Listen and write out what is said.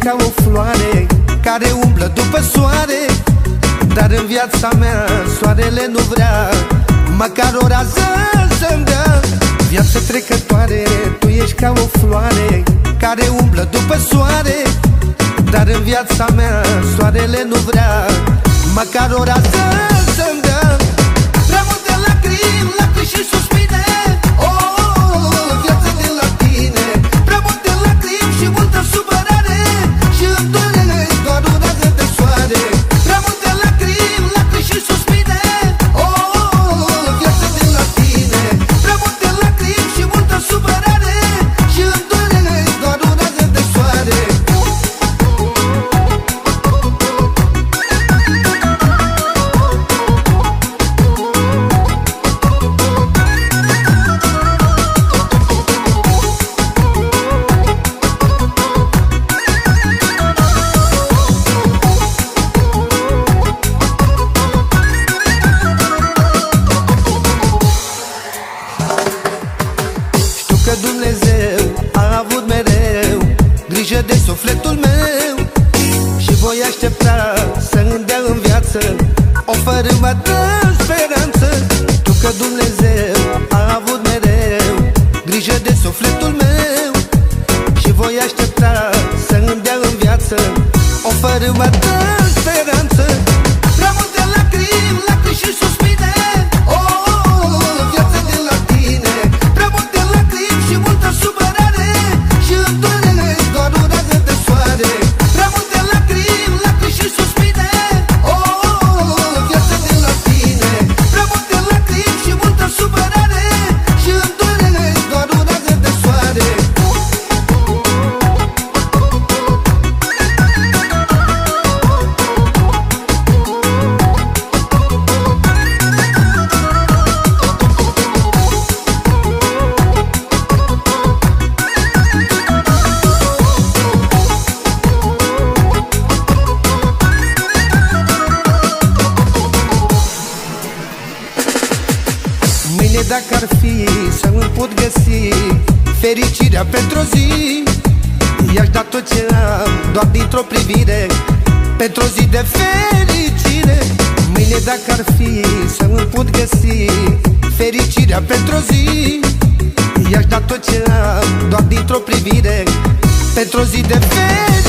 ca o floare Care umblă după soare. Dar în viața mea soarele nu vrea Măcar o rază să-mi dea. Viață trecătoare, tu ești ca o floare Care umblă după soare. Dar în viața mea soarele nu vrea Măcar o rază Că Dumnezeu a avut mereu Grijă de sufletul meu. Și voi aștepta să îmi dea în viață O fărâmă de speranță. Tu că Dumnezeu a avut mereu Grijă de sufletul meu. Și voi aștepta să îmi dea în viață O dacă ar fi să nu pot găsi Fericirea pentru o zi. I-aș da tot ce am doar dintr-o privire Pentru o zi de fericire. Mâine dacă ar fi să nu pot găsi Fericirea pentru o zi. I-aș da tot ce am doar dintr-o privire Pentru o zi de fericire